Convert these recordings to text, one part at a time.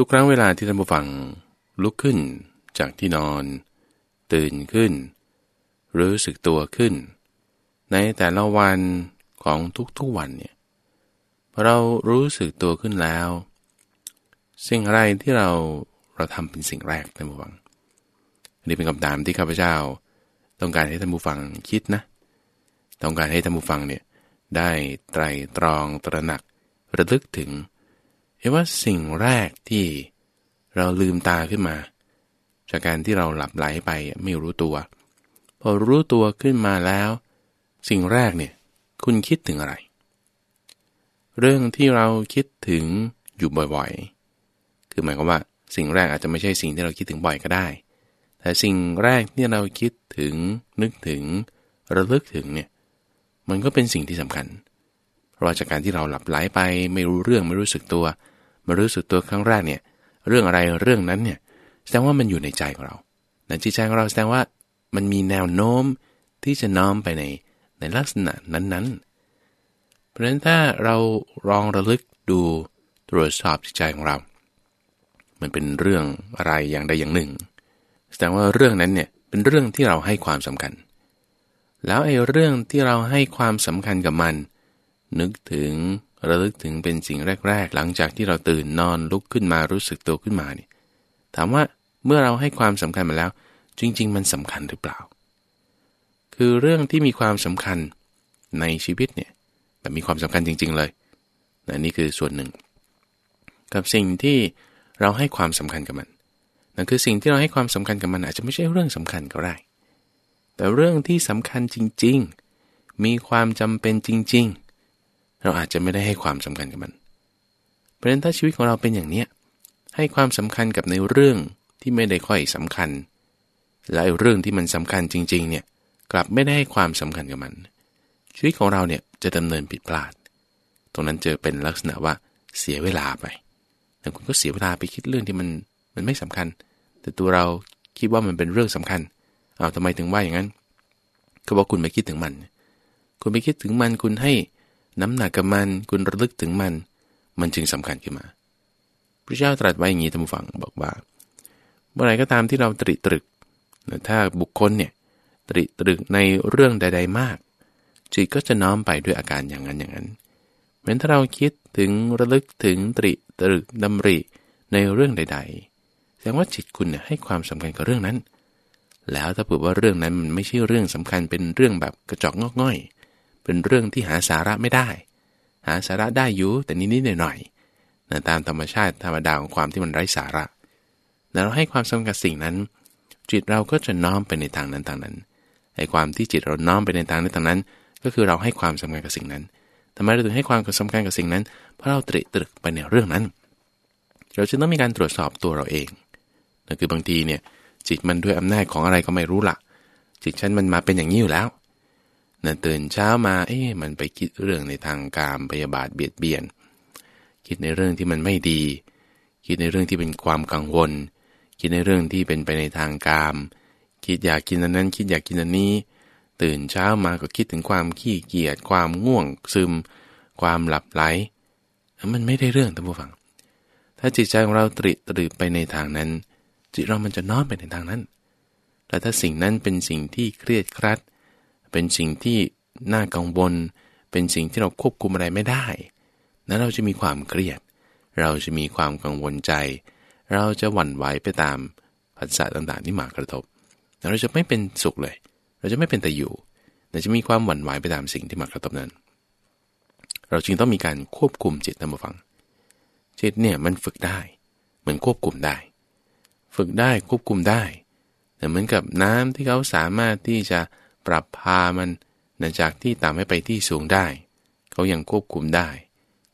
ทุกครั้งเวลาที่ท่านผู้ฟังลุกขึ้นจากที่นอน ตื่นขึ้น รู้สึกตัวขึ้น ในแต่ละวันของทุกๆวันเนี่ยเรารู้สึกตัวขึ้นแล้ว สิ่งอะไรที่เราเราทำเป็นสิ่งแรกท่านผู้ฟังอันนี้เป็นคำถามที่ข้าพเจ้า ต้องการให้ท่านผู้ฟังคิดนะ ต้องการให้ท่านผู้ฟังเนี่ยได้ไตรตรองตระหนักระลึกถึง เห็นว่าสิ่งแรกที่เราลืมตาขึ้นมา จากการที่เราหลับไหลไปไม่รู้ตัว พอรู้ตัวขึ้นมาแล้ว สิ่งแรกเนี่ยคุณคิดถึงอะไร เรื่องที่เราคิดถึงอยู่บ่อยๆ คือหมายความว่าสิ่งแรกอาจจะไม่ใช่สิ่งที่เราคิดถึงบ่อยก็ได้ แต่สิ่งแรกที่เราคิดถึงนึกถึงระลึกถึงเนี่ยมันก็เป็นสิ่งที่สำคัญ เพราะจากการที่เราหลับไหลไปไม่รู้เรื่องไม่รู้สึกตัว มารู้สึกตัวครั้งแรกเนี่ยเรื่องอะไรเรื่องนั้นเนี่ยแสดงว่ามันอยู่ในใจของเราในจิตใจของเราแสดงว่ามันมีแนวโน้มที่จะน้อมไปในในลักษณะนั้นๆ เพราะฉะนั้นถ้าเราลองระลึกดูตรวจสอบจิตใจของเรา มันเป็นเรื่องอะไรอย่างใดอย่างหนึ่ง แสดงว่าเรื่องนั้นเนี่ยเป็นเรื่องที่เราให้ความสำคัญ แล้วไอ้เรื่องที่เราให้ความสำคัญกับมัน นึกถึง ระลึกถึงเป็นสิ่งแรก ๆ หลังจากที่เราตื่นนอนลุกขึ้นมารู้สึกตัวขึ้นมาเนี่ยถามว่าเมื่อเราให้ความสำคัญมาแล้ว จริง ๆ มันสำคัญหรือเปล่า คือเรื่องที่มีความสำคัญในชีวิตเนี่ยแบบมีความสำคัญจริง ๆ เลยนนี่คือส่วนหนึ่ง กับสิ่งที่เราให้ความสำคัญกับมันนั่นคือสิ่งที่เราให้ความสำคัญกับมันอาจจะไม่ใช่เรื่องสำคัญก็ได้ แต่เรื่องที่สำคัญจริง ๆ มีความจำเป็นจริง ๆ เราอาจจะไม่ได้ให้ความสำคัญกับมัน เพราะฉะนั้นถ้าชีวิตของเราเป็นอย่างเนี้ยให้ความสำคัญกับในเรื่องที่ไม่ได้ค่อยสำคัญ และเรื่องที่มันสำคัญจริงๆเนี่ยกลับไม่ได้ให้ความสำคัญกับมัน ชีวิตของเราเนี่ยจะดำเนินผิดพลาด ตรงนั้นเจอเป็นลักษณะว่าเสียเวลาไปแต่คุณก็เสียเวลาไปคิดเรื่องที่มันมันไม่สำคัญ แต่ตัวเราคิดว่ามันเป็นเรื่องสำคัญอ้าวทำไมถึงว่าอย่างนั้นก็บอกคุณไปคิดถึงมัน คุณไปคิดถึงมันคุณให้ น้ำหนักกับมันคุณระลึกถึงมัน มันจึงสำคัญขึ้นมาพระเจ้าตรัสไว้อย่างนี้ท่านผู้ฟังบอกว่า เมื่อไรก็ตามที่เราตริตรึกถ้าบุคคลเนี่ยตริตรึกในเรื่องใด ๆ มาก จิตก็จะน้อมไปด้วยอาการอย่างนั้นอย่างนั้นเหมือนถ้าเราคิดถึงระลึกถึงตริตรึกดำริในเรื่องใด ๆ แสดงว่าจิตคุณเนี่ยให้ความสำคัญกับเรื่องนั้น แล้วถ้าเผื่อว่าเรื่องนั้นมันไม่ใช่เรื่องสำคัญเป็นเรื่องแบบกระจอกงอกง่อย เป็นเรื่องที่หาสาระไม่ได้ หาสาระได้อยู่แต่นิดๆหน่อยๆนะตามธรรมชาติธรรมดาของความที่มันไร้สาระแต่เราให้ความสำคัญสิ่งนั้น จิตเราก็จะน้อมไปในทางนั้นทางนั้นไอ้ความที่จิตเราน้อมไปในทางนั้นทางนั้น ก็คือเราให้ความสำคัญกับสิ่งนั้นทำไมเราถึงให้ความสำคัญกับสิ่งนั้น เพราะเราตริตรึกไปในเรื่องนั้น เราจึงต้องมีการตรวจสอบตัวเราเองนั่นคือบางทีเนี่ยจิตมันด้วยอำนาจของอะไรก็ไม่รู้ละจิตฉันมันมาเป็นอย่างนี้อยู่แล้ว นะตื่นเช้ามา เอ๊ะมันไปคิดเรื่องในทางการพยาบาทเบียดเบียน คิดในเรื่องที่มันไม่ดี คิดในเรื่องที่เป็นความกังวล คิดในเรื่องที่เป็นไปในทางกามคิดอยากกินอันนั้น คิดอยากกินอันนี้ ตื่นเช้ามาก็คิดถึงความขี้เกียจ ความง่วงซึม ความหลับไหล มันไม่ได้เรื่องท่านผู้ฟัง ถ้าจิตใจของเราตริตรึไปในทางนั้น จิตเรามันจะน้อมไปในทางนั้น แต่ถ้าสิ่งนั้นเป็นสิ่งที่เครียดครัด เป็นสิ่งที่น่ากังวล เป็นสิ่งที่เราควบคุมอะไรไม่ได้ นั้นเราจะมีความเครียด เราจะมีความกังวลใจ เราจะหวั่นไหวไปตามผัสสะต่างๆที่มากระทบ เราจะไม่เป็นสุขเลย เราจะไม่เป็นแต่อยู่เราจะมีความหวั่นไหวไปตามสิ่งที่มากระทบนั้น เราจึงต้องมีการควบคุมจิตนะมาฟัง จิตเนี่ยมันฝึกได้ มันควบคุมได้ ฝึกได้ควบคุมได้แต่เหมือนกับน้ำที่เขาสามารถที่จะ ปรับพามันนะจากที่ต่ำให้ไปที่สูงได้ เขายังควบคุมได้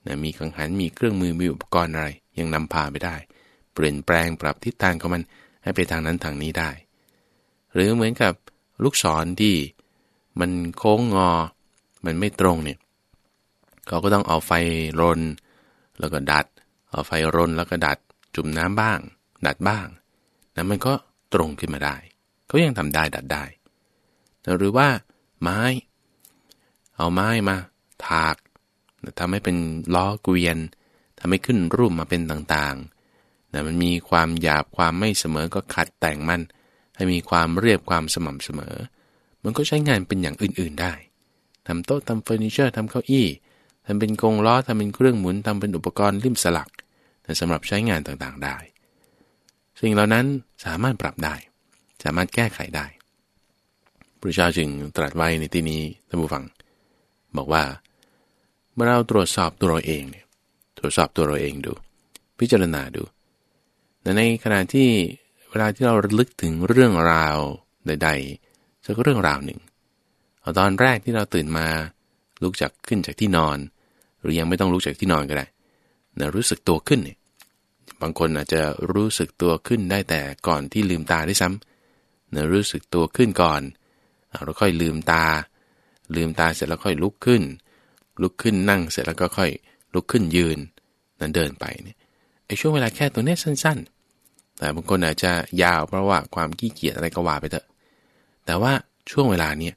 นะมีกังหันมีเครื่องมือมีอุปกรณ์อะไร ยังนำพาไปได้ เปลี่ยนแปลงปรับทิศทางของมันให้ไปทางนั้นทางนี้ได้ หรือเหมือนกับลูกศรที่มันโค้งงอ มันไม่ตรงเนี่ยเขาก็ต้องเอาไฟรน แล้วก็ดัด เอาไฟรนแล้วก็ดัด จุ่มน้ำบ้าง ดัดบ้างนะมันก็ตรงขึ้นมาได้ เขายังทำได้ดัดได้ หรือว่าไม้ เอาไม้มาถากทำให้เป็นล้อเกวียนทำให้ขึ้นรูปมาเป็นต่างๆนะมันมีความหยาบความไม่เสมอก็ขัดแต่งมัน ให้มีความเรียบความสม่ำเสมอ มันก็ใช้งานเป็นอย่างอื่นๆได้ทำโต๊ะทำเฟอร์นิเจอร์ทำเก้าอี้ทำเป็นกงล้อทำเป็นเครื่องหมุนทำเป็นอุปกรณ์ริมสลักสำหรับใช้งานต่างๆได้ สิ่งเหล่านั้นสามารถปรับได้ สามารถแก้ไขได้ พระเจ้าจึงตรัสไว้ในที่นี้ท่านผู้ฟัง บอกว่า เมื่อเราตรวจสอบตัวเราเองเนี่ยตรวจสอบตัวเราเองดู พิจารณาดูแต่ในขณะที่เวลาที่เราระลึกถึงเรื่องราวใดๆสักเรื่องราวหนึ่งเอาตอนแรกที่เราตื่นมาลุกจากขึ้นจากที่นอน หรือยังไม่ต้องลุกจากที่นอนก็ได้นะรู้สึกตัวขึ้นเนี่ยบางคนอาจจะรู้สึกตัวขึ้นได้แต่ก่อนที่ลืมตาได้ซ้ำนะรู้สึกตัวขึ้นก่อน เราค่อยลืมตา ลืมตาเสร็จแล้วค่อยลุกขึ้น ลุกขึ้นนั่งเสร็จแล้วก็ค่อยลุกขึ้นยืน นั้นเดินไปเนี่ยไอ้ช่วงเวลาแค่ตัวเนี้ยสั้น ๆ แต่บางคนอาจจะยาวเพราะว่าความขี้เกียจอะไรก็ว่าไปเถอะ แต่ว่าช่วงเวลาเนี้ย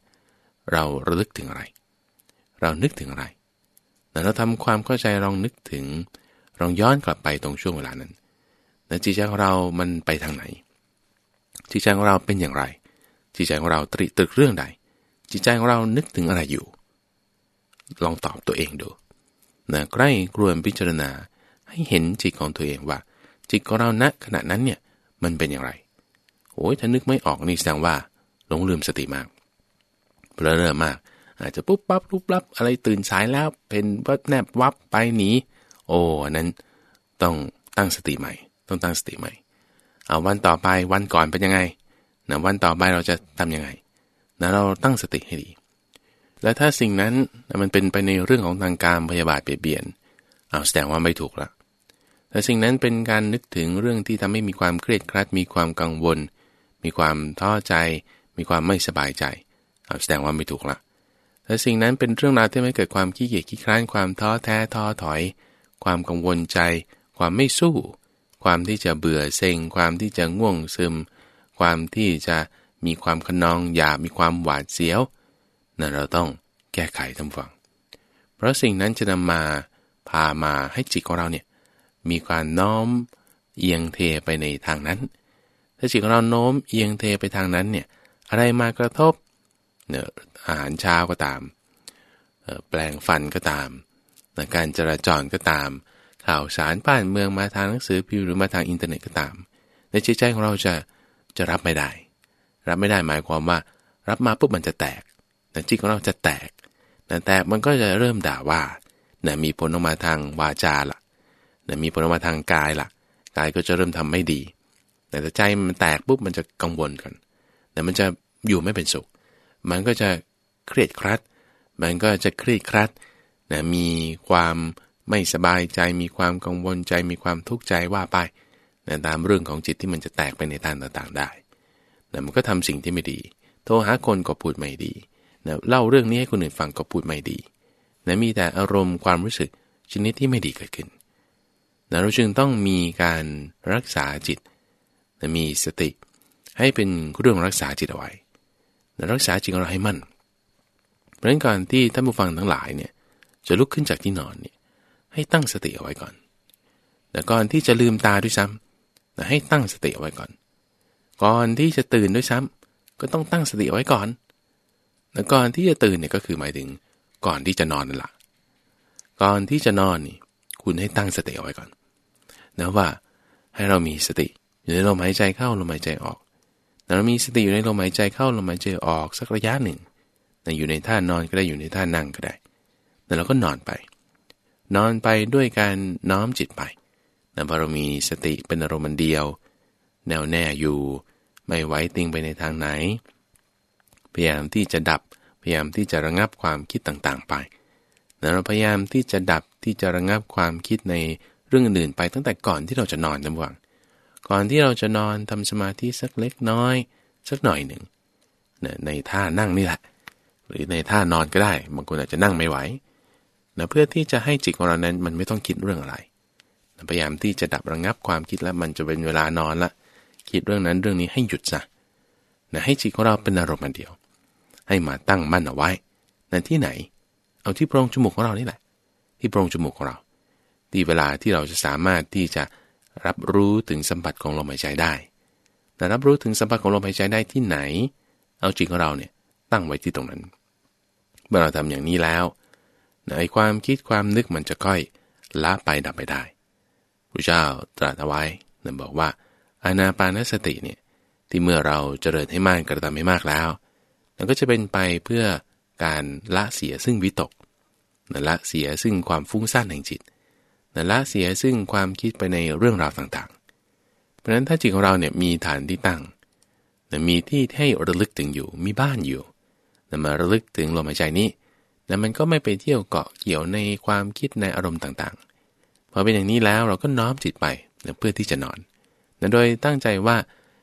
เราระลึกถึงอะไร เรานึกถึงอะไรแต่เราทำความเข้าใจลองนึกถึงลองย้อนกลับไปตรงช่วงเวลานั้นแต่จิตใจของเรามันไปทางไหนจิตใจของเราเป็นอย่างไร จิตใจของเราตรีตึกเรื่องใด จิตใจของเรานึกถึงอะไรอยู่ ลองตอบตัวเองดูนะใกล้กรวนพิจารณาให้เห็นจิตของตัวเองว่า จิตของเราณขณะนั้นเนี่ยมันเป็นอย่างไรโอ้ยถ้านึกไม่ออกนี่แสดงว่าหลงลืมสติมากเพลินเริ่มมาก อาจจะปุ๊บปั๊บปุ๊บปั๊บอะไรตื่นสายแล้วเป็นวับแนบวับไปหนีโอ้อันนั้นต้องตั้งสติใหม่ ต้องตั้งสติใหม่เอาวันต่อไปวันก่อนเป็นยังไง นะวันต่อไปเราจะทํำยังไงนะเราตั้งสติให้ดี แล้วถ้าสิ่งนั้นมันเป็นไปในเรื่องของทางการพยาบาทเปลี่ยนเอาแสดงว่าไม่ถูกละแต่สิ่งนั้นเป็นการนึกถึงเรื่องที่ทำให้มีความเครียดครัด มีความกังวล มีความท้อใจ มีความไม่สบายใจเอาแสดงว่าไม่ถูกละแต่สิ่งนั้นเป็นเรื่องราวที่ไม่เกิดความขี้เกียจขี้คร้านความท้อแท้ท้อถอย ความกังวลใจ ความไม่สู้ ความที่จะเบื่อเซ็ง ความที่จะง่วงซึม ความที่จะมีความขนองอยากมีความหวาดเสียวนั่นเราต้องแก้ไขทำฝัง เพราะสิ่งนั้นจะนำมาพามาให้จิตของเราเนี่ยมีการน้อมเอียงเทไปในทางนั้น ถ้าจิตของเราโน้มเอียงเทไปทางนั้นเนี่ยอะไรมากระทบเนี่ยอาหารเช้าก็ตาม แปลงฟันก็ตามการจราจรก็ตาม ข่าวสารบ้านเมืองมาทางหนังสือพิมพ์หรือมาทางอินเทอร์เน็ตก็ตาม ในจิตใจของเราจะ จะรับไม่ได้ รับไม่ได้หมายความว่า รับมาปุ๊บมันจะแตกแต่จิตของเราจะแตกแต่แตกมันก็จะเริ่มด่าว่านะมีผลออกมาทางวาจาละ่ะนะมีผลออกมาทางกายละ่ะ กายก็จะเริ่มทำไม่ดี แต่ใจมันแตกปุ๊บมันจะกังวลกันแต่มันจะอยู่ไม่เป็นสุข มันก็จะเครียดครัด มันก็จะเครียดครัดนะมีความไม่สบายใจ มีความกังวลใจ มีความทุกข์ใจว่าไป นะตามเรื่องของจิตที่มันจะแตกไปในทางต่างๆได้นะมันก็ทำสิ่งที่ไม่ดี โทรหาคนก็พูดไม่ดีนะเล่าเรื่องนี้ให้คนอื่นฟังก็พูดไม่ดีนะมีแต่อารมณ์ความรู้สึกชนิดที่ไม่ดีเกิดขึ้นนะเราจึงต้องมีการรักษาจิตนะมีสติ ให้เป็นเรื่องรักษาจิตเอาไว้รักษาจิตของเราให้มั่น เพราะฉะนั้นการที่ท่านผู้ฟังทั้งหลายเนี่ยจะลุกขึ้นจากที่นอนเนี่ยให้ตั้งสติเอาไว้ก่อน แต่ก่อนที่จะลืมตาด้วยซ้ำให้ตั้งสติเอาไว้ก่อน ก่อนที่จะตื่นด้วยซ้ำก็ต้องตั้งสติเอาไว้ก่อนแต่ก่อนที่จะตื่นเนี่ยก็คือหมายถึงก่อนที่จะนอนนั่นแหละก่อนที่จะนอนนี่คุณให้ตั้งสติเอาไว้ก่อนนะว่าให้เรามีสติอยู่ในลมหายใจเข้าลมหายใจออกเรามีสติอยู่ในลมหายใจเข้าลมหายใจออกสักระยะหนึ่งอยู่ในท่านอนก็ได้อยู่ในท่านั่งก็ได้ แต่เราก็นอนไป นอนไปด้วยการน้อมจิตไป แต่พอเรามีสติเป็นอารมณ์เดียว แน่วแน่อยู่ไม่ไว้ติงไปในทางไหน พยายามที่จะดับพยายามที่จะระงับความคิดต่างๆไปแต่เราพยายามที่จะดับที่จะระงับความคิดในเรื่องอื่นไปตั้งแต่ก่อนที่เราจะนอนจำหวังก่อนที่เราจะนอนทำสมาธิสักเล็กน้อย สักหน่อยหนึ่งในท่านั่งนี่แหละ หรือในท่านอนก็ได้บางคนอาจจะนั่งไม่ไหวนะเพื่อที่จะให้จิตของเรานั้นมันไม่ต้องคิดเรื่องอะไร พยายามที่จะดับระงงับความคิดแล้วมันจะเป็นเวลานอนละคิดเรื่องนั้นเรื่องนี้ให้หยุดซะนะให้จิตของเราเป็นอารมณ์เดียว ให้มาตั้งมั่นเอาไว้นั่นที่ไหน เอาที่โพรงจมูกของเรานี่แหละ ที่โพรงจมูกของเราที่เวลาที่เราจะสามารถที่จะรับรู้ถึงสัมผัสของลมหายใจได้ แต่รับรู้ถึงสัมผัสของลมหายใจได้ที่ไหน เอาจิตของเราเนี่ยตั้งไว้ที่ตรงนั้น เมื่อเราทำอย่างนี้แล้วในความคิดความนึกมันจะค่อยละไปดับไปได้ ระเจ้าตรัสเอาไว้นั่นบอกว่าอานาปานสติเนี่ยที่เมื่อเราเจริญให้มากกระทำให้มากแล้วนั่นก็จะเป็นไปเพื่อการละเสียซึ่งวิตกนั่นละเสียซึ่งความฟุ้งซ่านแห่งจิตนั่นละเสียซึ่งความคิดไปในเรื่องราวต่างๆ เพราะฉะนั้นถ้าจิตของเราเนี่ยมีฐานที่ตั้งนั่นมีที่ให้ระลึกถึงอยู่ มีบ้านอยู่นั่นมาระลึกถึงลมหายใจนี้แล้วมันก็ไม่ไปเที่ยวเกาะเกี่ยวในความคิดในอารมณ์ต่างๆ อเป็นอย่างนี้แล้วเราก็น้อมจิตไปเพื่อที่จะนอนโดยตั้งใจว่า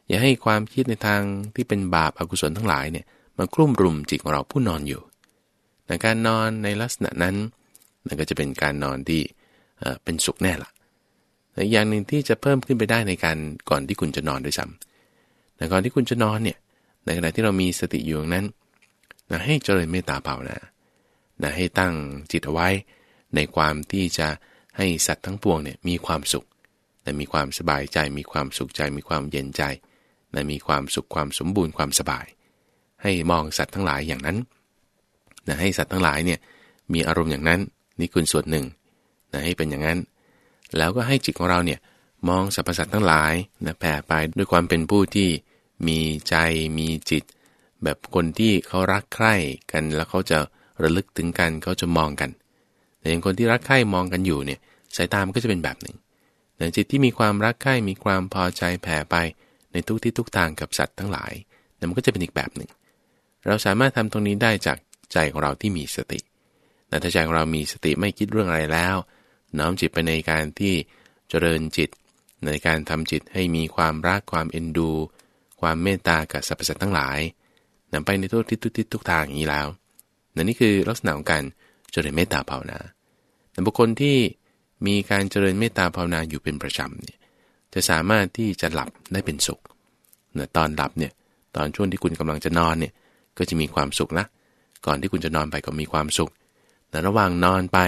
อย่าให้ความคิดในทางที่เป็นบาปอากุศลทั้งหลายเนี่ยมากลุ่มรุมจิตของเราผู้นอนอยู่ในการนอนในลักษณะนั้นนั่นก็จะเป็นการนอนที่เป็นสุขแน่ละแต่อย่างหนึ่งที่จะเพิ่มขึ้นไปได้ในการก่อนที่คุณจะนอนด้วยซ้ำในก่อนที่คุณจะนอนเนี่ยในขณะที่เรามีสติอยู่นั้นนะให้เจริญเมตตาภาวนานะให้ตั้งจิตเอาไว้ในความที่จะ ให้สัตว์ทั้งปวงเนี่ยมีความสุขและมีความสบายใจ มีความสุขใจ มีความเย็นใจและมีความสุขความสมบูรณ์ความสบาย ให้มองสัตว์ทั้งหลายอย่างนั้นนะให้สัตว์ทั้งหลายเนี่ยมีอารมณ์อย่างนั้นนี่คุณส่วนหนึ่งนะให้เป็นอย่างนั้น แล้วก็ให้จิตของเราเนี่ยมองสรรพสัตว์ทั้งหลายนะแผ่ไปด้วยความเป็นผู้ที่มีใจมีจิต แบบคนที่เขารักใคร่กันแล้วเขาจะระลึกถึงกันเขาจะมองกัน แต่อย่างคนที่รักใคร่มองกันอยู่เนี่ยสายตามันก็จะเป็นแบบหนึ่งแต่จิตที่มีความรักใคร่มีความพอใจแผ่ไปในทุกที่ทุกทางกับสัตว์ทั้งหลายแต่มันก็จะเป็นอีกแบบหนึ่ง เราสามารถทำตรงนี้ได้จากใจของเราที่มีสติแต่ถ้าใจของเรามีสติไม่คิดเรื่องอะไรแล้ว น้อมจิตไปในการที่เจริญจิต ในการทำจิตให้มีความรักความเอ็นดู ความเมตตากับสรรพสัตว์ทั้งหลายนำไปในทุกทิศทุกทิศทุกทางอย่างนี้แล้วนั่นนี่คือลักษณะของการเจริญเมตตาภาวนา แต่บุคคลที่มีการเจริญเมตตาภาวนาอยู่เป็นประจำเนี่ยจะสามารถที่จะหลับได้เป็นสุขเนะตอนหลับเนี่ยตอนช่วงที่คุณกำลังจะนอนเนี่ยก็จะมีความสุขละก่อนที่คุณจะนอนไปก็มีความสุขแต่ระหว่างนอนไป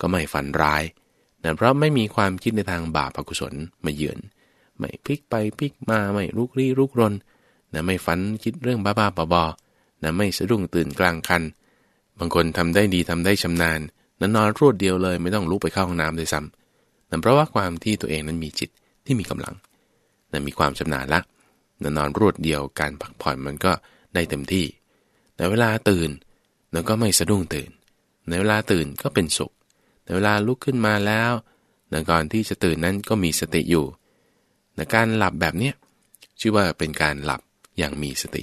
ก็ไม่ฝันร้ายนะเพราะไม่มีความคิดในทางบาปอกุศลมาเยือน ไม่พลิกไปพลิกมาไม่ลุกลี้ลุกรนนะไม่ฝันคิดเรื่องบ้าๆบอๆนะไม่สะดุ้งตื่นกลางคัน บางคนทำได้ดีทำได้ชำนาญ นั้นนอนรวดเดียวเลย ไม่ต้องลุกไปเข้าห้องน้ำเลยซ้ำนั่นเพราะว่าความที่ตัวเองนั้นมีจิตที่มีกำลังนั่นมีความชำนาญละนั่นนอนรวดเดียวการพักผ่อนมันก็ได้เต็มที่ แต่เวลาตื่นแล้วก็ไม่สะดุ้งตื่น ในเวลาตื่นก็เป็นสุข ในเวลาลุกขึ้นมาแล้วในก่อนที่จะตื่นนั้นก็มีสติอยู่ในการหลับแบบเนี้ยชื่อว่าเป็นการหลับอย่างมีสติ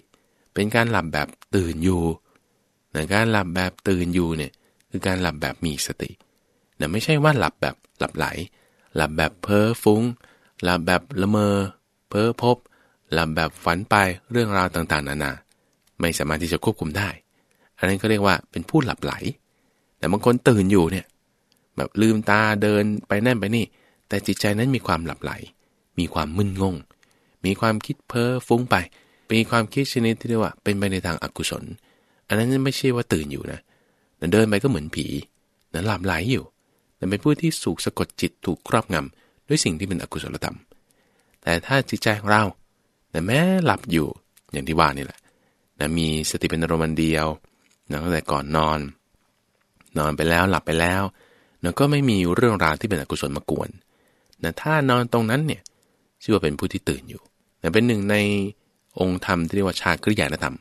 เป็นการหลับแบบตื่นอยู่ในการหลับแบบตื่นอยู่เนี่ย คือการหลับแบบมีสติแต่ไม่ใช่ว่าหลับแบบหลับไหล หลับแบบเพ้อฟุ้ง หลับแบบละเมอ เพ้อพบ หลับแบบฝันไปเรื่องราวต่างๆ นานา ไม่สามารถที่จะควบคุมได้ อันนั้นก็เรียกว่าเป็นผู้หลับไหล แต่บางคนตื่นอยู่เนี่ยแบบลืมตาเดินไปนั่นไปนี่ แต่จิตใจนั้นมีความหลับไหล มีความมึนงง มีความคิดเพ้อฟุ้งไป มีความคิดชนิดที่เรียกว่าเป็นไปในทางอากุศล อันนั้นไม่ใช่ว่าตื่นอยู่นะ เดินไปก็เหมือนผีนั้นหลับไหลอยู่ แต่เป็นผู้ที่สูกสะกดจิตถูกครอบงำด้วยสิ่งที่เป็นอกุศลธรรม แต่ถ้าจิตใจของเราแต่แม้หลับอยู่อย่างที่ว่านี่แหละนะมีสติเป็นอารมณ์เดียวนะตั้งแต่ก่อนนอน นอนไปแล้วหลับไปแล้วนะก็ไม่มีเรื่องราวที่เป็นอกุศลมากวนนะถ้านอนตรงนั้นเนี่ยชื่อว่าเป็นผู้ที่ตื่นอยู่นะเป็นหนึ่งในองค์ธรรมที่เรียกว่าชาคริยานธรรม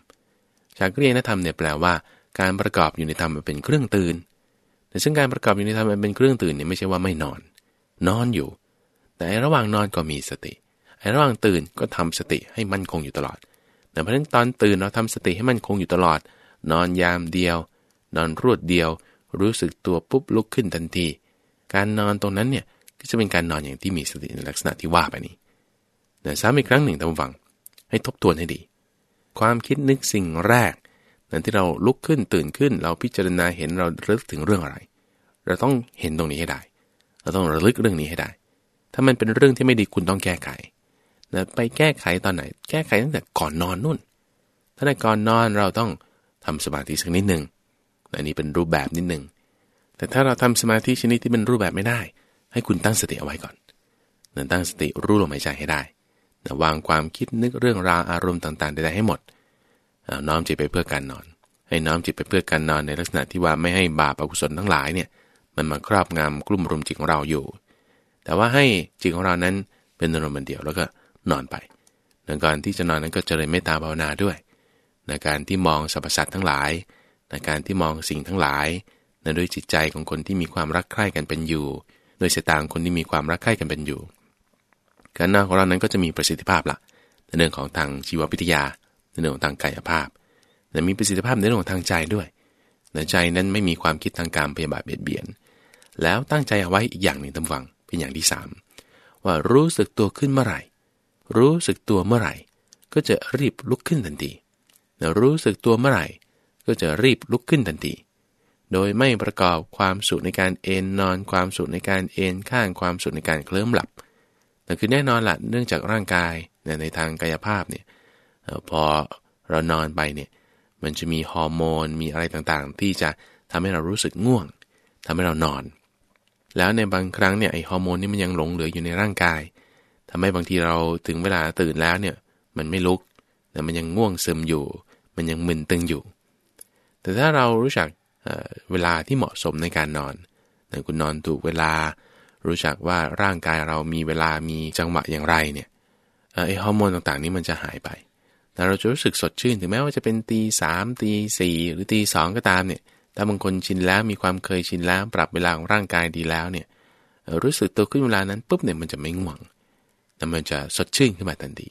ชาคริยานธรรมเนี่ยแปลว่า การประกอบอยู่ในธรรมมันเป็นเครื่องตื่น แต่ซึ่งการประกอบอยู่ในธรรมมันเป็นเครื่องตื่นเนี่ยไม่ใช่ว่าไม่นอน นอนอยู่ แต่ระหว่างนอนก็มีสติไอ้ระหว่างตื่นก็ทำสติให้มั่นคงอยู่ตลอดแต่เพราะฉะนั้นตอนตื่นเราทำสติให้มั่นคงอยู่ตลอด นอนยามเดียว นอนรวดเดียว รู้สึกตัวปุ๊บลุกขึ้นทันที การนอนตรงนั้นเนี่ยก็จะเป็นการนอนอย่างที่มีสติในลักษณะที่ว่าไปนี้แต่ซ้ำอีกครั้งหนึ่งท่านฟัง ให้ทบทวนให้ดี ความคิดนึกสิ่งแรก นั้นที่เราลุกขึ้นตื่นขึ้น เราพิจารณาเห็นเราระลึกถึงเรื่องอะไร เราต้องเห็นตรงนี้ให้ได้ เราต้องระลึกเรื่องนี้ให้ได้ ถ้ามันเป็นเรื่องที่ไม่ดีคุณต้องแก้ไขนะไปแก้ไขตอนไหน แก้ไขตั้งแต่ก่อนนอนนู่นถ้าในก่อนนอนเราต้องทำสมาธิสักนิดหนึ่งอันนี้เป็นรูปแบบนิดหนึ่งแต่ถ้าเราทำสมาธิชนิดที่เป็นรูปแบบไม่ได้ ให้คุณตั้งสติเอาไว้ก่อนนะตั้งสติรู้ลมหายใจให้ได้วางความคิดนึกเรื่องราวอารมณ์ต่างๆใดๆให้หมด น้อมจิตไปเพื่อการนอน ให้น้อมจิตไปเพื่อการนอนในลักษณะที่ว่าไม่ให้บาปอกุศลทั้งหลายเนี่ยมันมาครอบงำกลุ่มรุมจิตของเราอยู่ แต่ว่าให้จิตของเรานั้นเป็นอารมณ์เดียวแล้วก็นอนไปในการที่จะนอนนั้นก็เจริญเมตตาภาวนาด้วยในการที่มองสรรพสัตว์ทั้งหลายในการที่มองสิ่งทั้งหลายในด้วยจิตใจของคนที่มีความรักใคร่กันเป็นอยู่โดยสายตาคนที่มีความรักใคร่กันเป็นอยู่ การนอนของเรานั้นก็จะมีประสิทธิภาพละในเรื่องของทางชีววิทยา เรื่องของทางกายภาพแต่มีประสิทธิภาพในเรื่องของทางใจด้วยในใจนั้นไม่มีความคิดทางการพยาบาทเบียดเบียน แล้วตั้งใจเอาไว้อีกอย่างหนึ่งตำวังเป็นอย่างที่สามว่ารู้สึกตัวขึ้นเมื่อไหร่ รู้สึกตัวเมื่อไหร่ ก็จะรีบลุกขึ้นทันทีรู้สึกตัวเมื่อไหร่ ก็จะรีบลุกขึ้นทันที โดยไม่ประกอบความสุขในการเอนนอน ความสุขในการเอนข้างความสุขในการเคลิ้มหลับแต่คือแน่นอนละเนื่องจากร่างกายในทางกายภาพเนี่ย พอเรานอนไปเนี่ยมันจะมีฮอร์โมนมีอะไรต่างๆ ที่จะทำให้เรารู้สึกง่วงทำให้เรานอน แล้วในบางครั้งเนี่ยไอฮอร์โมนนี่มันยังหลงเหลืออยู่ในร่างกายทำให้บางทีเราถึงเวลาตื่นแล้วเนี่ยมันไม่ลุกแต่มันยังง่วงซึมอยู่ มันยังมึนตึงอยู่ แต่ถ้าเรารู้จักเวลาที่เหมาะสมในการนอนคุณนอนถูกเวลา รู้จักว่าร่างกายเรามีเวลามีจังหวะอย่างไรเนี่ยไอฮอร์โมนต่างๆ นี้มันจะหายไป เราจะรู้สึกสดชื่นถึงแม้ว่าจะเป็นตีสามตีสี่หรือตีสองก็ตามเนี่ยถ้าบางคนชินแล้วมีความเคยชินแล้วปรับเวลาของร่างกายดีแล้วเนี่ยรู้สึกตัวขึ้นเวลานั้นปุ๊บเนี่ยมันจะไม่ง่วงแต่มันจะสดชื่นขึ้นมาทันที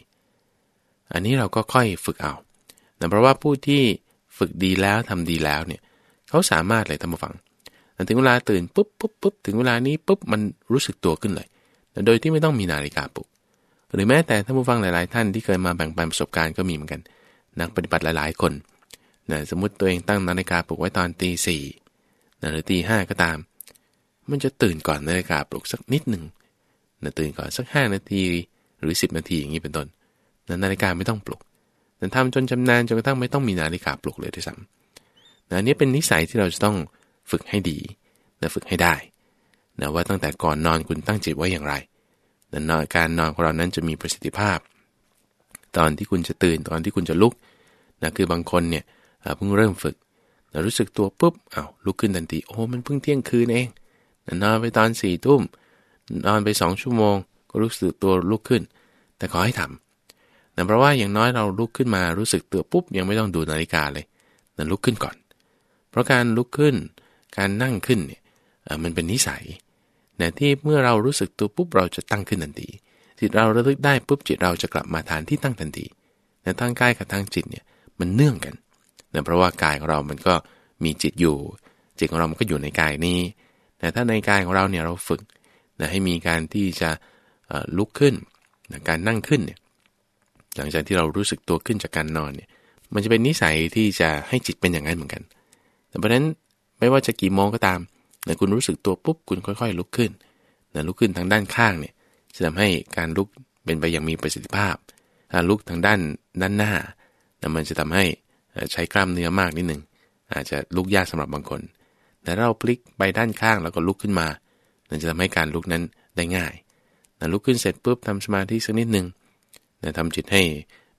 อันนี้เราก็ค่อยฝึกเอาแต่เพราะว่าผู้ที่ฝึกดีแล้วทำดีแล้วเนี่ยเขาสามารถเลยทำมาฟังถึงเวลาตื่นปุ๊บปุ๊บปุ๊บถึงเวลานี้ปุ๊บมันรู้สึกตัวขึ้นเลย โดยที่ไม่ต้องมีนาฬิกาปลุก หรือแม้แต่ท่านผู้ฟังหลาย ๆ ท่านที่เคยมาแบ่งปันประสบการณ์ก็มีเหมือนกัน นักปฏิบัติหลาย ๆ คนนะสมมติตัวเองตั้งนาฬิกาปลุกไว้ตอนตีสี่นะหรือตีห้าก็ตาม มันจะตื่นก่อนนาฬิกาปลุกสักนิดหนึ่งนะตื่นก่อนสักห้านาทีหรือสิบนาทีอย่างนี้เป็นต้นนะนาฬิกาไม่ต้องปลุกแต่ทำจนชำนาญจนกระทั่งไม่ต้องมีนาฬิกาปลุกเลยด้วยซ้ำนะนี้เป็นนิสัยที่เราจะต้องฝึกให้ดีนะฝึกให้ได้นะว่าตั้งแต่ก่อนนอนคุณตั้งจิตไว้อย่างไร นอนการนอนของเรานั้นจะมีประสิทธิภาพ ตอนที่คุณจะตื่นตอนที่คุณจะลุกนะคือบางคนเนี่ยเพิ่งเริ่มฝึกนะรู้สึกตัวปุ๊บอา้าวลุกขึ้นทันทีโอ้มันเพิ่งเที่ยงคืนเองนะนอนไปตอนสี่ทุ่มนอนไปสองชั่วโมง ก็รู้สึกตัวลุกขึ้น แต่ขอให้ทำนะเพราะว่าอย่างน้อยเราลุกขึ้นมารู้สึกตัวปุ๊บยังไม่ต้องดูนาฬิกาเลยนะลุกขึ้นก่อน เพราะการลุกขึ้น การนั่งขึ้นเนี่ยมันเป็นนิสัย นะที่เมื่อเรารู้สึกตัวปุ๊บเราจะตั้งขึ้นทันทีจิตเราระลึกได้ปุ๊บจิตเราจะกลับมาฐานที่ตั้งทันทีแต่ทางกายกับทางจิตเนี่ยมันเนื่องกันนะเพราะว่ากายของเรามันก็มีจิตอยู่ จิตของเรามันก็อยู่ในกายนี้ แต่ถ้าในกายของเราเนี่ยเราฝึกนะให้มีการที่จะลุกขึ้นนะการนั่งขึ้นเนี่ยหลังจากที่เรารู้สึกตัวขึ้นจากการนอนเนี่ยมันจะเป็นนิสัยที่จะให้จิตเป็นอย่างนั้นเหมือนกัน แต่เพราะนั้นไม่ว่าจะกี่โมงก็ตาม นะคุณรู้สึกตัวปุ๊บคุณค่อยๆ ลุกขึ้นนะลุกขึ้นทางด้านข้างเนี่ยจะทำให้การลุกเป็นไปอย่างมีประสิทธิภาพถ้าลุกทางด้านด้านหน้านะมันจะทำให้ใช้กล้ามเนื้อมากนิดหนึ่งอาจจะลุกยากสำหรับบางคน แต่เราพลิกไปด้านข้างแล้วก็ลุกขึ้นมานั่นจะทำให้การลุกนั้นได้ง่ายนะลุกขึ้นเสร็จปุ๊บทำสมาธิสักนิดหนึ่งนะทำจิตให้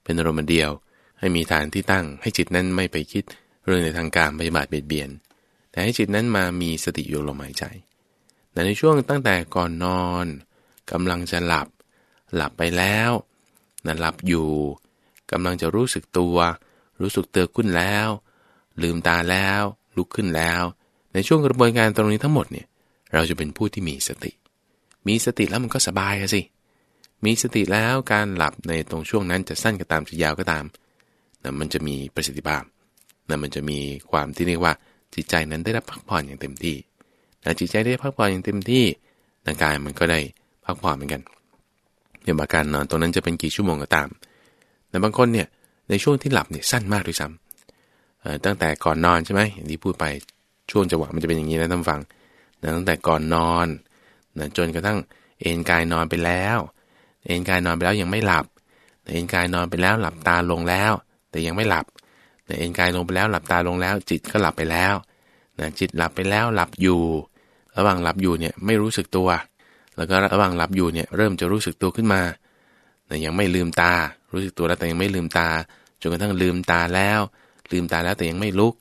เป็นอารมณ์เดียว ให้มีฐานที่ตั้ง ให้จิตนั้นไม่ไปคิดเรื่องในทางการปฏิบัติเบียดเบียน แต่ให้จิตนั้นมามีสติอยู่ลมหายใจแต่ในช่วงตั้งแต่ก่อนนอนกำลังจะหลับ หลับไปแล้วนะหลับอยู่กำลังจะรู้สึกตัว รู้สึกเตือขึ้นแล้ว ลืมตาแล้วลุกขึ้นแล้ว ในช่วงกระบวนการตรงนี้ทั้งหมดเนี่ยเราจะเป็นผู้ที่มีสติ มีสติแล้วมันก็สบายสิ มีสติแล้วการหลับในตรงช่วงนั้นจะสั้นก็ตามจะยาวก็ตามนะมันจะมีประสิทธิภาพนะมันจะมีความที่เรียกว่า จิตใจนั้นได้รับพักผ่อนอย่างเต็มที่แต่จิตใจได้พักผ่อนอย่างเต็มที่ร่างกายมันก็ได้พักผ่อนเหมือนกันอย่างอาการนอนตรงนั้นจะเป็นกี่ชั่วโมงก็ตาม แต่บางคนเนี่ยในช่วงที่หลับเนี่ยสั้นมากด้วยซ้ำตั้งแต่ก่อนนอนใช่ไหมอย่างที่พูดไปช่วงจังหวะมันจะเป็นอย่างนี้นะท่านฟังตั้งแต่ก่อนนอนนะจนกระทั่งเอนกายนอนไปแล้ว เอนกายนอนไปแล้วยังไม่หลับเอนกายนอนไปแล้วหลับตาลงแล้ว แต่ยังไม่หลับ เอ็นกายลงไปแล้วหลับตาลงแล้ว จิตก็หลับไปแล้วนะจิตหลับไปแล้วหลับอยู่ ระหว่างหลับอยู่เนี่ยไม่รู้สึกตัว แล้วก็ระหว่างหลับอยู่เนี่ยเริ่มจะรู้สึกตัวขึ้นมาแต่ยังไม่ลืมตา รู้สึกตัวแล้วแต่ยังไม่ลืมตาจนกระทั่งลืมตาแล้ว ลืมตาแล้วแต่ยังไม่ลุก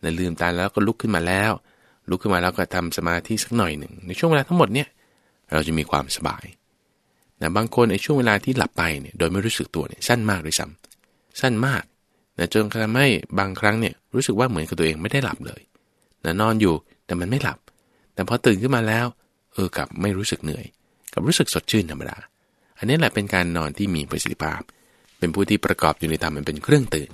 แต่ลืมตาแล้วก็ลุกขึ้นมาแล้ว ลุกขึ้นมาแล้วก็ทำสมาธิสักหน่อยหนึ่งในช่วงเวลาทั้งหมดเนี่ยเราจะมีความสบายแต่บางคนในช่วงเวลาที่หลับไปเนี่ยโดยไม่รู้สึกตัวเนี่ยสั้นมากเลยซ้ำสั้นมาก นะจนทำให้บางครั้งเนี่ยรู้สึกว่าเหมือนกับตัวเองไม่ได้หลับเลยนะนอนอยู่แต่มันไม่หลับ แต่พอตื่นขึ้นมาแล้ว เออกลับไม่รู้สึกเหนื่อยกับรู้สึกสดชื่นธรรมดา อันนี้แหละเป็นการนอนที่มีประสิทธิภาพ เป็นผู้ที่ประกอบอยู่ในธรรมมันเป็นเครื่องตื่น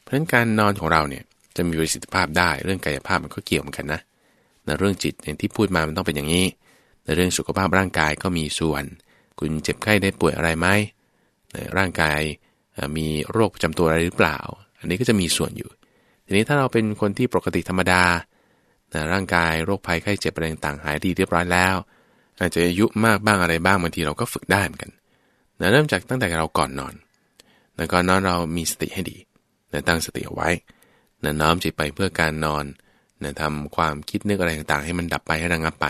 เพราะฉะนั้นการนอนของเราเนี่ยจะมีประสิทธิภาพได้เรื่องกายภาพมันก็เกี่ยวเหมือนกันนะในเรื่องจิตอย่างที่พูดมามันต้องเป็นอย่างนี้ในเรื่องสุขภาพร่างกายก็มีส่วน คุณเจ็บไข้ได้ป่วยอะไรไหมในร่างกาย มีโรคประจำตัวอะไรหรือเปล่า อันนี้ก็จะมีส่วนอยู่ ทีนี้ถ้าเราเป็นคนที่ปกติธรรมดาร่างกายโรคภัยไข้เจ็บอะไรต่างหายดีเรียบร้อยแล้ว อาจจะอายุมากบ้างอะไรบ้างบางทีเราก็ฝึกได้เหมือนกันนะเริ่มจากตั้งแต่เราก่อนนอนนะก่อนนอนเรามีสติให้ดีนะตั้งสติเอาไว้นะน้อมจิตไปเพื่อการนอนนะทำความคิดนึกอะไรต่างๆ ให้มันดับไปให้ระงับไป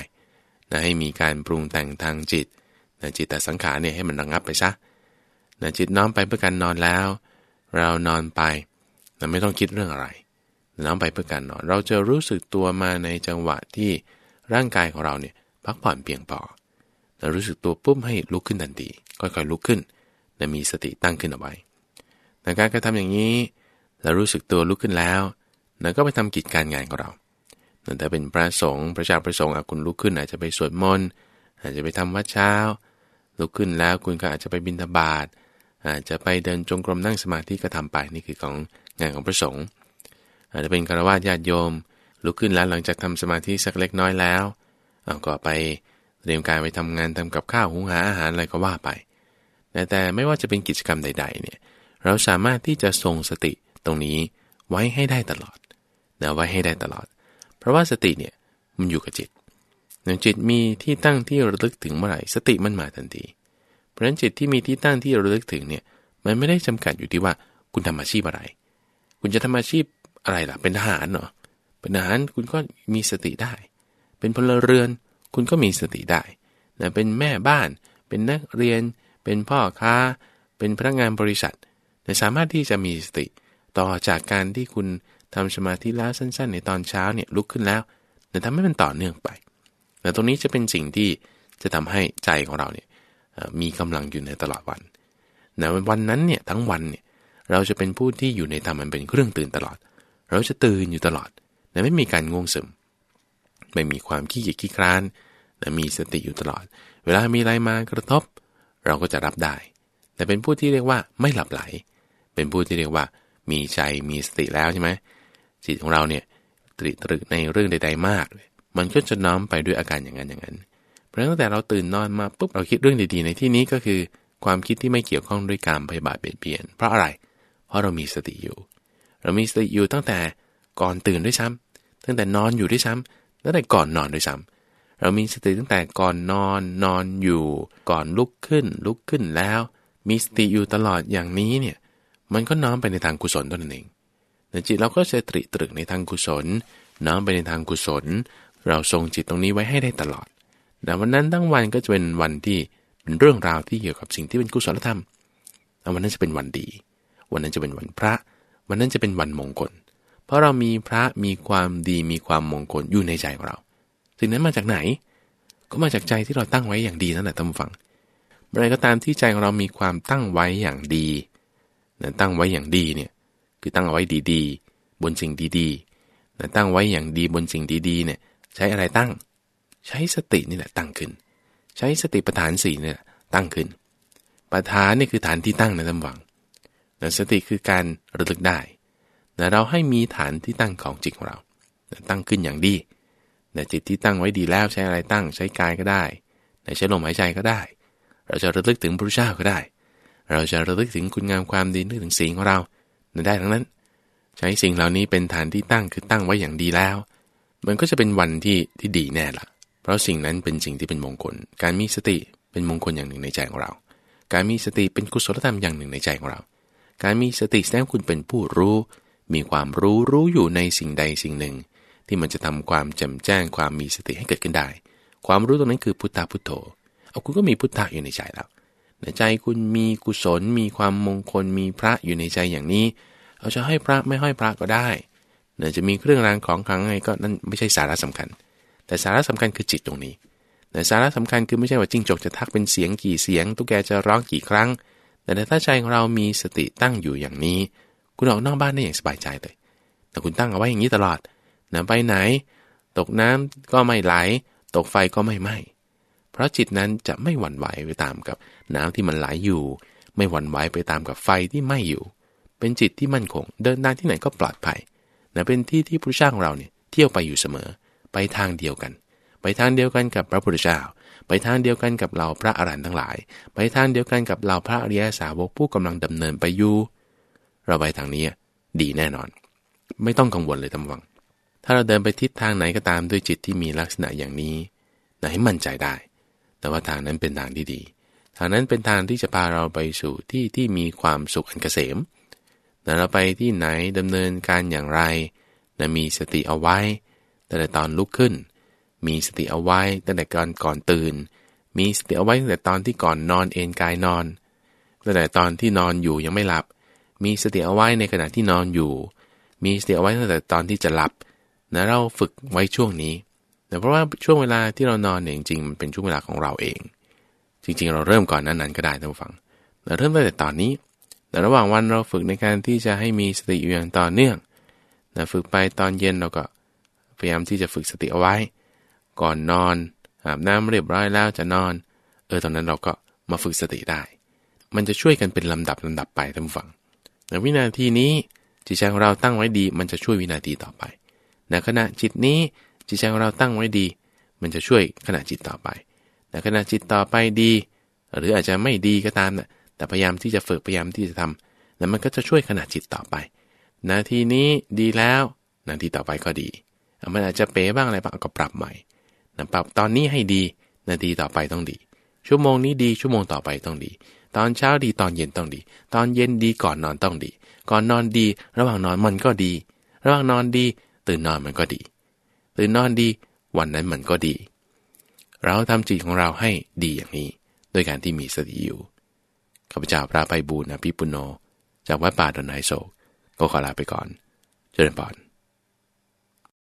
นะให้มีการปรุงแต่งทางจิตนะจิตแต่สังขารเนี่ยให้มันระงับไปซะ นะจิตน้อมไปเพื่อการนอนแล้ว เรานอนไปนะไม่ต้องคิดเรื่องอะไร น้อมไปเพื่อการนอน เราจะรู้สึกตัวมาในจังหวะที่ร่างกายของเราเนี่ยพักผ่อนเพียงพอเรารู้สึกตัวปุ๊บให้ลุกขึ้นทันทีค่อยๆลุกขึ้นและมีสติตั้งขึ้นเอาไว้ในการกระทำอย่างนี้เรารู้สึกตัวลุกขึ้นแล้วเราก็ไปทำกิจการงานของเราแต่เป็นพระสงฆ์พระเจ้าประสงค์คุณลุกขึ้นอาจจะไปสวดมนต์อาจจะไปทำวัดเช้า ลุกขึ้นแล้วคุณก็อาจจะไปบิณฑบาต อาจจะไปเดินจงกรมนั่งสมาธิก็ทำไปนี่คือของงานของพระสงฆ์อาจจะเป็นคารวะญาติโยม ลุกขึ้นแล้วหลังจากทำสมาธิสักเล็กน้อยแล้วเอาก็ไปเตรียมการไปทำงานทำกับข้าวหุงหาอาหารอะไรก็ว่าไป แต่ไม่ว่าจะเป็นกิจกรรมใด ๆ เนี่ยเราสามารถที่จะทรงสติตรงนี้ไว้ให้ได้ตลอดนะไว้ให้ได้ตลอด เพราะว่าสติเนี่ยมันอยู่กับจิตหนึ่งจิตมีที่ตั้งที่ระลึกถึงเมื่อไหร่ สติมันมาทันที เพราะฉะนั้นจิตที่มีที่ตั้งที่ระลึกถึงเนี่ยมันไม่ได้จำกัดอยู่ที่ว่าคุณทำอาชีพอะไร คุณจะทำอาชีพอะไรล่ะ เป็นทหารเนาะเป็นทหารคุณก็มีสติได้ เป็นพลเรือน คุณก็มีสติได้นะเป็นแม่บ้าน เป็นนักเรียน เป็นพ่อค้า เป็นพนักงานบริษัทนะสามารถที่จะมีสติต่อจากการที่คุณทำสมาธิแล้วสั้น ๆ ในตอนเช้าเนี่ยลุกขึ้นแล้วแต่ทำให้มันต่อเนื่องไปแต่ตรงนี้จะเป็นสิ่งที่จะทำให้ใจของเราเนี่ย มีกำลังอยู่ในตลอดวันในวันนั้นเนี่ยทั้งวันเนี่ยเราจะเป็นผู้ที่อยู่ในธรรมมันเป็นเครื่องตื่นตลอด เราจะตื่นอยู่ตลอดแต่ไม่มีการง่วงซึม ไม่มีความขี้เกียจขี้คร้านแต่มีสติอยู่ตลอด เวลามีอะไรมากระทบ เราก็จะรับได้ แต่เป็นผู้ที่เรียกว่าไม่หลับไหล เป็นผู้ที่เรียกว่า มีใจมีสติแล้วใช่ไหมจิตของเราเนี่ยตริตรึกในเรื่องใด ๆ มาก มันก็จะน้อมไปด้วยอาการอย่างนั้นอย่างนั้น เพราะตั้งแต่เราตื่นนอนมาปุ๊บเราคิดเรื่องดีๆ ในที่นี้ก็คือ ความคิดที่ไม่เกี่ยวข้องด้วยการพยาบาทเบียดเบียน เพราะอะไร เพราะเรามีสติอยู่ เรามีสติอยู่ตั้งแต่ก่อนตื่นด้วยซ้ำตั้งแต่นอนอยู่ด้วยซ้ำตั้งแต่ก่อนนอนด้วยซ้ำเรามีสติตั้งแต่ก่อนนอนนอนอยู่ ก่อนลุกขึ้น ลุกขึ้นแล้ว มีสติอยู่ตลอดอย่างนี้เนี่ยมันก็น้อมไปในทางกุศลตัวนั่นเองแต่จิตเราก็จะตริตรึกในทางกุศล น้อมไปในทางกุศล เราทรงจิตตรงนี้ไว้ให้ได้ตลอด แต่วันนั้นทั้งวันก็จะเป็นวันที่เป็นเรื่องราวที่เกี่ยวกับสิ่งที่เป็นกุศลธรรมวันนั้นจะเป็นวันดี วันนั้นจะเป็นวันพระ วันนั้นจะเป็นวันมงคล เพราะเรามีพระมีความดีมีความมงคลอยู่ในใจของเรา สิ่งนั้นมาจากไหน ก็มาจากใจที่เราตั้งไว้อย่างดีนั่นแหละท่านฟังเมื่อไรก็ตามที่ใจของเรามีความตั้งไว้อย่างดีนะตั้งไว้อย่างดีเนี่ยคือตั้งไว้ดีๆ บนสิ่งดีๆนะตั้งไว้อย่างดีบนสิ่งดีๆเนี่ยใช้อะไรตั้ง ใช้สตินี่แหละตั้งขึ้น ใช้สติปัฏฐานสี่เนี่ยตั้งขึ้นปัฏฐานนี่คือฐานที่ตั้งนะท่านฟังแต่สติคือการระลึกได้แต่เราให้มีฐานที่ตั้งของจิตของเรา ตั้งขึ้นอย่างดีแต่จิตที่ตั้งไว้ดีแล้วใช้อะไรตั้ง ใช้กายก็ได้ใช้ลมหายใจก็ได้ เราจะระลึกถึงพระเจ้าก็ได้ เราจะระลึกถึงคุณงามความดีนึกถึงสิ่งของเราได้ทั้งนั้น ใช้สิ่งเหล่านี้เป็นฐานที่ตั้งคือตั้งไว้อย่างดีแล้ว มันก็จะเป็นวันที่ที่ดีแน่ละ เพราะสิ่งนั้นเป็นสิ่งที่เป็นมงคล การมีสติเป็นมงคลอย่างหนึ่งในใจของเรา การมีสติเป็นกุศลธรรมอย่างหนึ่งในใจของเรา การมีสติแสดงคุณเป็นผู้รู้ มีความรู้รู้อยู่ในสิ่งใดสิ่งหนึ่ง ที่มันจะทำความแจ่มแจ้งความมีสติให้เกิดขึ้นได้ ความรู้ตรงนั้นคือพุทธพุทโธ เอาคุณก็มีพุทธะอยู่ในใจแล้วในใจคุณมีกุศล มีความมงคล มีพระอยู่ในใจอย่างนี้ เอาจะให้พระไม่ให้พระก็ได้เนี่ยจะมีเครื่องรางของขลังไงก็นั่นไม่ใช่สาระสำคัญ แต่สาระสำคัญคือจิตตรงนี้แต่สาระสำคัญคือไม่ใช่ว่าจิ้งจกจะทักเป็นเสียงกี่เสียง ตุ๊กแกจะร้องกี่ครั้ง แต่ถ้าใจของเรามีสติตั้งอยู่อย่างนี้ คุณออกนอกบ้านได้อย่างสบายใจเลย แต่คุณตั้งเอาไว้อย่างนี้ตลอดนะไปไหน ตกน้ำก็ไม่ไหล ตกไฟก็ไม่ไหม้ เพราะจิตนั้นจะไม่หวั่นไหวไปตามกับน้ำที่มันไหลอยู่ ไม่หวั่นไหวไปตามกับไฟที่ไหม้อยู่ เป็นจิตที่มั่นคง เดินทางที่ไหนก็ปลอดภัยนะเป็นที่ที่พระเจ้าของเราเนี่ยเที่ยวไปอยู่เสมอ ไปทางเดียวกัน ไปทางเดียวกันกับพระพุทธเจ้า ไปทางเดียวกันกับเราพระอรหันต์ทั้งหลาย ไปทางเดียวกันกับเราพระอริยสาวกผู้กำลังดำเนินไปอยู่ เราไปทางนี้ดีแน่นอน ไม่ต้องกังวลเลยทำวัง ถ้าเราเดินไปทิศทางไหนก็ตามด้วยจิตที่มีลักษณะอย่างนี้นะให้มั่นใจได้ แต่ว่าทางนั้นเป็นทางที่ดี ทางนั้นเป็นทางที่จะพาเราไปสู่ที่ที่มีความสุขอันเกษมนะเราไปที่ไหนดำเนินการอย่างไรนะมีสติเอาไว้ ตั้งแต่ตอนลุกขึ้น มีสติเอาไว้ตั้งแต่ก่อนก่อนตื่น มีสติเอาไว้ตั้งแต่ตอนที่ก่อนนอนเอนกายนอนตั้งแต่ตอนที่นอนอยู่ยังไม่หลับ มีสติเอาไว้ในขณะที่นอนอยู่ มีสติเอาไว้ตั้งแต่ตอนที่จะหลับนะเราฝึกไว้ช่วงนี้แต่เพราะว่าช่วงเวลาที่เรานอนเนี่ยจริงๆมันเป็นช่วงเวลาของเราเอง จริง ๆ เราเริ่มก่อนนั้นนั้นก็ได้ท่านผู้ฟังเราเริ่มตั้งแต่ตอนนี้ แต่ระหว่างวันเราฝึกในการที่จะให้มีสติอยู่อย่างต่อเนื่องนะฝึกไปตอนเย็นเราก็ ยายามที่จะฝึกสติเอาไว้ ก่อนนอนอาบน้ำเรียบร้อยแล้วจะนอน เออตอนนั้นเราก็มาฝึกสติได้ มันจะช่วยกันเป็นลำดับลำดับไปท่านฟังในวินาทีนี้จิตใจของเราตั้งไว้ดี มันจะช่วยวินาทีต่อไปในขณะจิตนี้จิตใจของเราตั้งไว้ดี มันจะช่วยขณะจิตต่อไปในขณะจิตต่อไปดี หรืออาจจะไม่ดีก็ตามนะแต่พยายามที่จะฝึกพยายามที่จะทำแล้วมันก็จะช่วยขณะจิตต่อไป นาทีนี้ดีแล้ว นาทีต่อไปก็ดี มันอาจจะเป๋บ้างอะไรบ้างก็ปรับใหม่นะปรับตอนนี้ให้ดี นาทีต่อไปต้องดี ชั่วโมงนี้ดีชั่วโมงต่อไปต้องดี ตอนเช้าดีตอนเย็นต้องดี ตอนเย็นดีก่อนนอนต้องดี ก่อนนอนดี ระหว่างนอนมันก็ดี ระหว่างนอนดี ตื่นนอนมันก็ดี ตื่นนอนดี วันนั้นมันก็ดี เราทำจิตของเราให้ดีอย่างนี้ โดยการที่มีสติอยู่ข้าพเจ้าพระไปบูรณอภิปุโน จากวัดป่าดอนไนโศกก็ขอลาไปก่อน เจริญพร